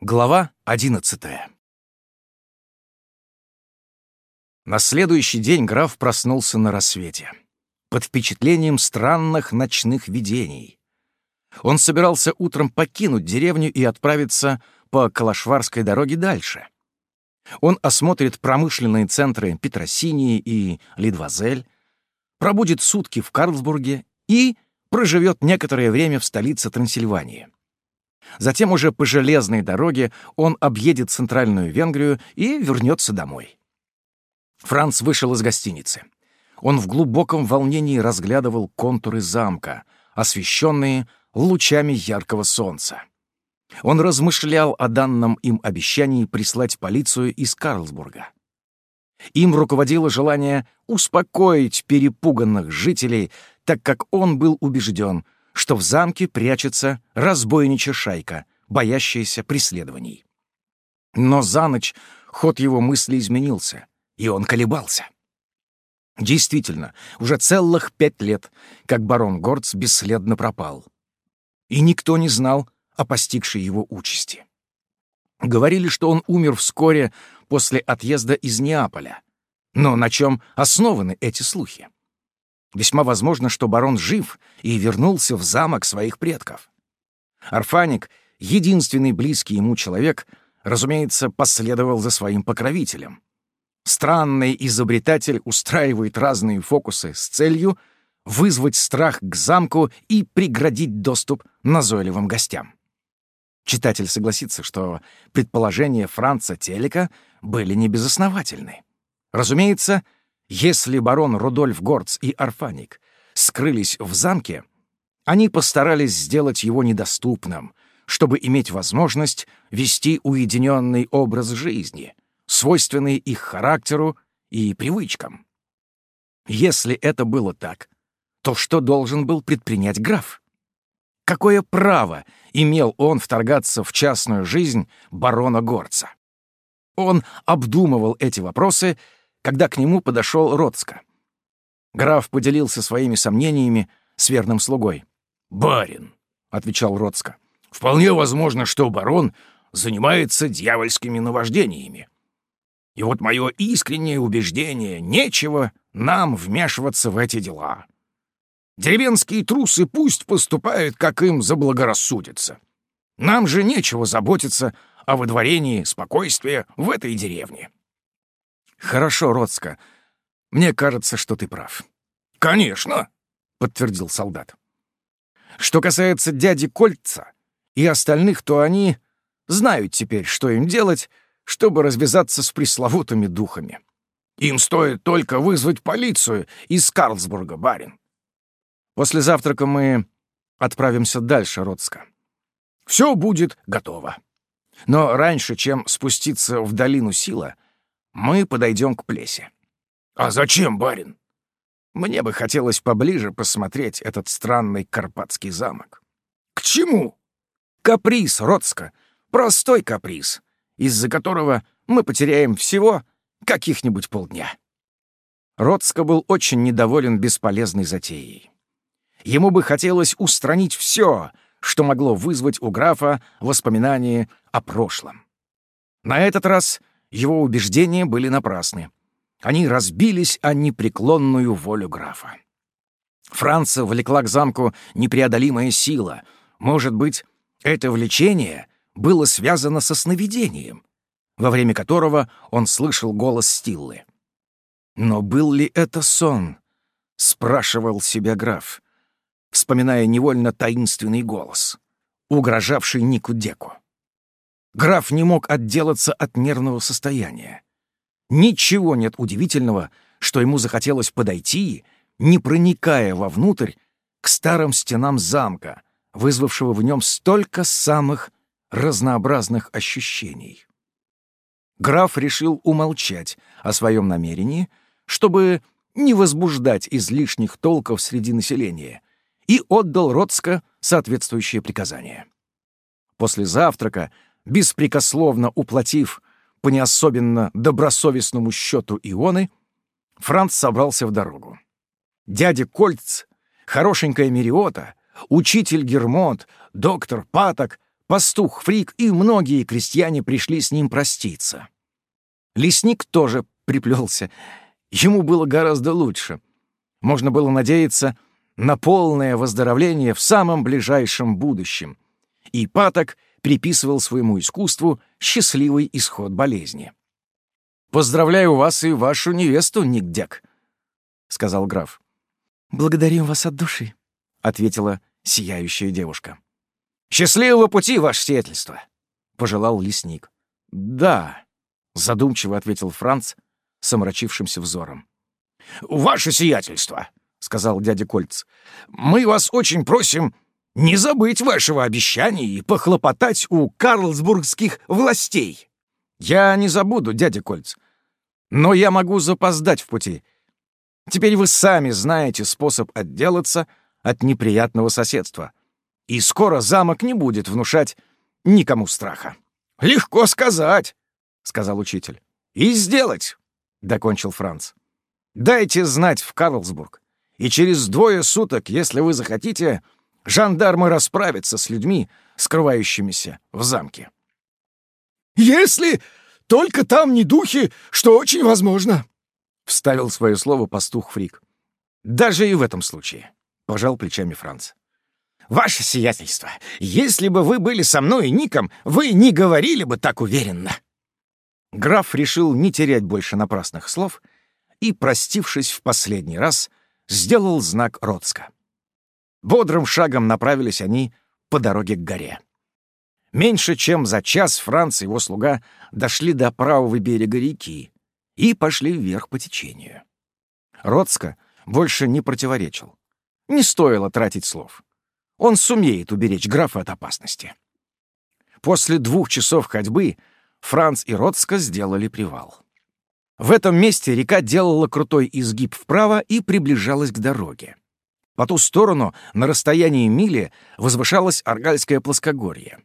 Глава одиннадцатая На следующий день граф проснулся на рассвете, под впечатлением странных ночных видений. Он собирался утром покинуть деревню и отправиться по Калашварской дороге дальше. Он осмотрит промышленные центры Петросинии и Лидвазель, пробудет сутки в Карлсбурге и проживет некоторое время в столице Трансильвании. Затем уже по железной дороге он объедет Центральную Венгрию и вернется домой. Франц вышел из гостиницы. Он в глубоком волнении разглядывал контуры замка, освещенные лучами яркого солнца. Он размышлял о данном им обещании прислать полицию из Карлсбурга. Им руководило желание успокоить перепуганных жителей, так как он был убежден — что в замке прячется разбойничья шайка, боящаяся преследований. Но за ночь ход его мысли изменился, и он колебался. Действительно, уже целых пять лет, как барон Горц бесследно пропал. И никто не знал о постигшей его участи. Говорили, что он умер вскоре после отъезда из Неаполя. Но на чем основаны эти слухи? Весьма возможно, что барон жив и вернулся в замок своих предков. Арфаник, единственный близкий ему человек, разумеется, последовал за своим покровителем. Странный изобретатель устраивает разные фокусы с целью вызвать страх к замку и преградить доступ назойливым гостям. Читатель согласится, что предположения Франца Телека были небезосновательны. Разумеется, если барон Рудольф Горц и Арфаник скрылись в замке, они постарались сделать его недоступным, чтобы иметь возможность вести уединенный образ жизни, свойственный их характеру и привычкам. Если это было так, то что должен был предпринять граф? Какое право имел он вторгаться в частную жизнь барона Горца? Он обдумывал эти вопросы когда к нему подошел Роцко. Граф поделился своими сомнениями с верным слугой. «Барин», — отвечал Роцко, — «вполне возможно, что барон занимается дьявольскими наваждениями. И вот мое искреннее убеждение — нечего нам вмешиваться в эти дела. Деревенские трусы пусть поступают, как им заблагорассудится. Нам же нечего заботиться о выдворении спокойствия в этой деревне». «Хорошо, Роцко. Мне кажется, что ты прав». «Конечно», — подтвердил солдат. «Что касается дяди Кольца и остальных, то они знают теперь, что им делать, чтобы развязаться с пресловутыми духами. Им стоит только вызвать полицию из Карлсбурга, барин. После завтрака мы отправимся дальше, Роцко. Все будет готово. Но раньше, чем спуститься в долину Сила, — мы подойдем к плесе. «А зачем, барин?» «Мне бы хотелось поближе посмотреть этот странный карпатский замок». «К чему?» «Каприз, Роцко. Простой каприз, из-за которого мы потеряем всего каких-нибудь полдня». Роцко был очень недоволен бесполезной затеей. Ему бы хотелось устранить все, что могло вызвать у графа воспоминания о прошлом. На этот раз его убеждения были напрасны. Они разбились о непреклонную волю графа. Франца влекла к замку непреодолимая сила. Может быть, это влечение было связано со сновидением, во время которого он слышал голос Стиллы. Но был ли это сон? — спрашивал себя граф, вспоминая невольно таинственный голос, угрожавший Нику Деку. Граф не мог отделаться от нервного состояния. Ничего нет удивительного, что ему захотелось подойти, не проникая вовнутрь, к старым стенам замка, вызвавшего в нем столько самых разнообразных ощущений. Граф решил умолчать о своем намерении, чтобы не возбуждать излишних толков среди населения, и отдал Роцко соответствующее приказание. После завтрака беспрекословно уплатив по не особенно добросовестному счету ионы, Франц собрался в дорогу. Дядя Кольц, хорошенькая Мериота, учитель Гермот, доктор Паток пастух Фрик и многие крестьяне пришли с ним проститься. Лесник тоже приплелся. Ему было гораздо лучше. Можно было надеяться на полное выздоровление в самом ближайшем будущем. И Паток приписывал своему искусству счастливый исход болезни. «Поздравляю вас и вашу невесту, Ник сказал граф. «Благодарим вас от души», — ответила сияющая девушка. «Счастливого пути, ваше сиятельство!» — пожелал лесник. «Да», — задумчиво ответил Франц с омрачившимся взором. «Ваше сиятельство!» — сказал дядя Кольц. «Мы вас очень просим не забыть вашего обещания и похлопотать у карлсбургских властей». «Я не забуду, дядя Кольц, но я могу запоздать в пути. Теперь вы сами знаете способ отделаться от неприятного соседства. И скоро замок не будет внушать никому страха. «Легко сказать», — сказал учитель. «И сделать», — докончил Франц. «Дайте знать в Карлсбург, и через двое суток, если вы захотите, жандармы расправятся с людьми, скрывающимися в замке». «Если только там не духи, что очень возможно», — вставил свое слово пастух Фрик. «Даже и в этом случае», — пожал плечами Франц. «Ваше сиятельство, если бы вы были со мной и Ником, вы не говорили бы так уверенно». Граф решил не терять больше напрасных слов и, простившись в последний раз, сделал знак Роцка. Бодрым шагом направились они по дороге к горе. Меньше чем за час Франц и его слуга дошли до правого берега реки и пошли вверх по течению. Роцка больше не противоречил. Не стоило тратить слов. Он сумеет уберечь графа от опасности. После двух часов ходьбы Франц и Роцка сделали привал. В этом месте река делала крутой изгиб вправо и приближалась к дороге. По ту сторону, на расстоянии мили, возвышалось Аргальское плоскогорье.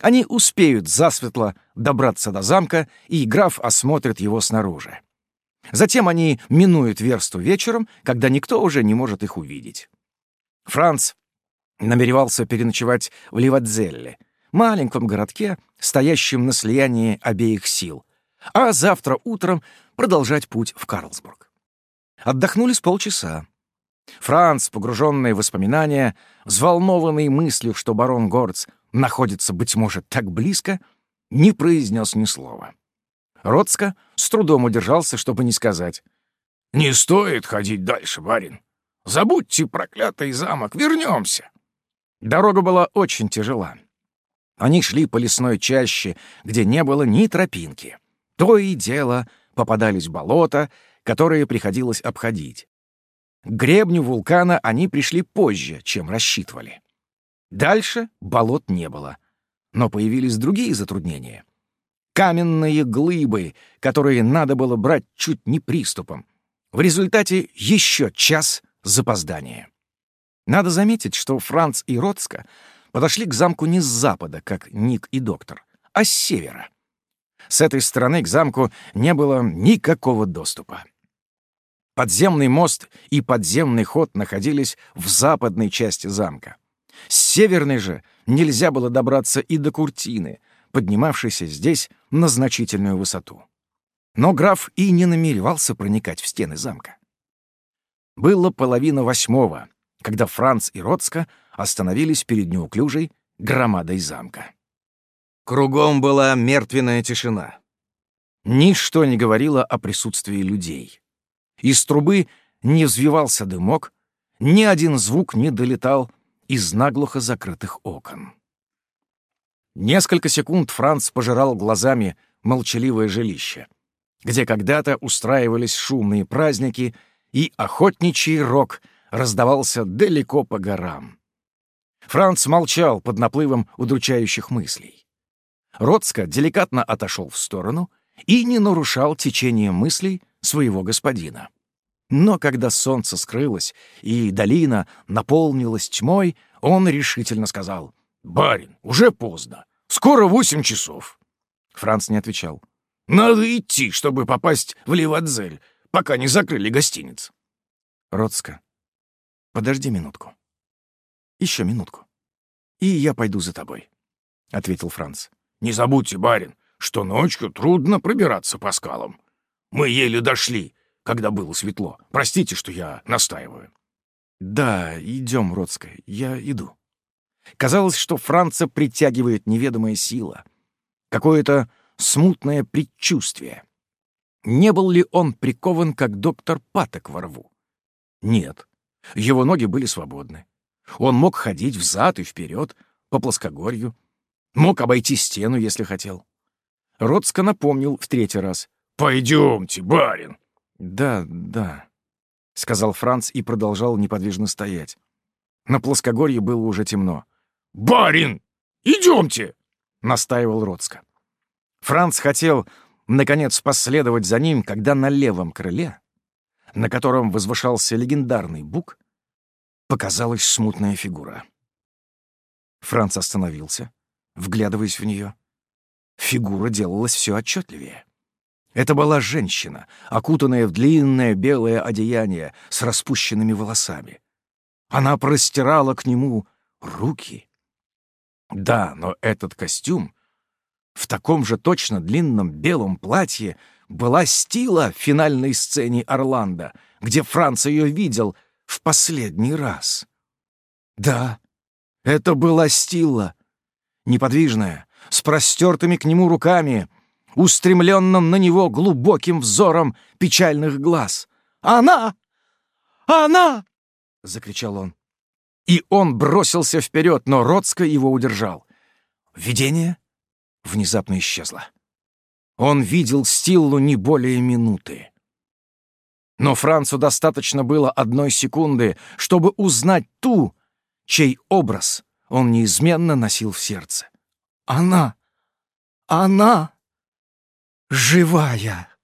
Они успеют засветло добраться до замка, и граф осмотрит его снаружи. Затем они минуют версту вечером, когда никто уже не может их увидеть. Франц намеревался переночевать в Ливадзелле, маленьком городке, стоящем на слиянии обеих сил, а завтра утром продолжать путь в Карлсбург. Отдохнули с полчаса. Франц, погруженный в воспоминания, взволнованный мыслью, что барон Горц находится, быть может, так близко, не произнес ни слова. Роцко с трудом удержался, чтобы не сказать. «Не стоит ходить дальше, барин. Забудьте проклятый замок, вернемся». Дорога была очень тяжела. Они шли по лесной чаще, где не было ни тропинки. То и дело попадались болота, которые приходилось обходить. К гребню вулкана они пришли позже, чем рассчитывали. Дальше болот не было, но появились другие затруднения. Каменные глыбы, которые надо было брать чуть не приступом. В результате еще час запоздания. Надо заметить, что Франц и Роцко подошли к замку не с запада, как Ник и доктор, а с севера. С этой стороны к замку не было никакого доступа. Подземный мост и подземный ход находились в западной части замка. С северной же нельзя было добраться и до Куртины, поднимавшейся здесь на значительную высоту. Но граф и не намеревался проникать в стены замка. Было половина восьмого, когда Франц и Роцко остановились перед неуклюжей громадой замка. Кругом была мертвенная тишина. Ничто не говорило о присутствии людей. Из трубы не взвивался дымок, ни один звук не долетал из наглухо закрытых окон. Несколько секунд Франц пожирал глазами молчаливое жилище, где когда-то устраивались шумные праздники, и охотничий рог раздавался далеко по горам. Франц молчал под наплывом удручающих мыслей. Роцко деликатно отошел в сторону и не нарушал течение мыслей своего господина. Но когда солнце скрылось и долина наполнилась тьмой, он решительно сказал, «Барин, уже поздно. Скоро восемь часов». Франц не отвечал. «Надо идти, чтобы попасть в Ливадзель, пока не закрыли гостиниц». «Роцко, подожди минутку. Еще минутку. И я пойду за тобой». — ответил Франц. «Не забудьте, барин, что ночью трудно пробираться по скалам. Мы еле дошли, когда было светло. Простите, что я настаиваю». «Да, идем, Родская, я иду». Казалось, что Франца притягивает неведомая сила, какое-то смутное предчувствие. Не был ли он прикован, как доктор Паток во рву? Нет, его ноги были свободны. Он мог ходить взад и вперед по плоскогорью, мог обойти стену, если хотел. Роцко напомнил в третий раз. «Пойдемте, барин!» «Да, да», — сказал Франц и продолжал неподвижно стоять. На плоскогорье было уже темно. «Барин, идемте!» — настаивал Роцко. Франц хотел, наконец, последовать за ним, когда на левом крыле, на котором возвышался легендарный бук, показалась смутная фигура. Франц остановился, вглядываясь в нее. Фигура делалась все отчетливее. Это была женщина, окутанная в длинное белое одеяние с распущенными волосами. Она простирала к нему руки. Да, но этот костюм в таком же точно длинном белом платье была Стила в финальной сцене «Орландо», где Франц ее видел в последний раз. Да, это была Стила, неподвижная, с простертыми к нему руками, устремленным на него глубоким взором печальных глаз. «Она! Она!» — закричал он. И он бросился вперед, но Роцко его удержал. Видение внезапно исчезло. Он видел Стиллу не более минуты. Но Францу достаточно было одной секунды, чтобы узнать ту, чей образ он неизменно носил в сердце. Она! Она! Живая!